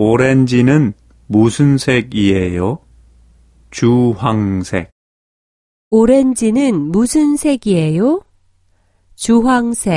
오렌지는 무슨 색이에요? 주황색. 오렌지는 무슨 색이에요? 주황색.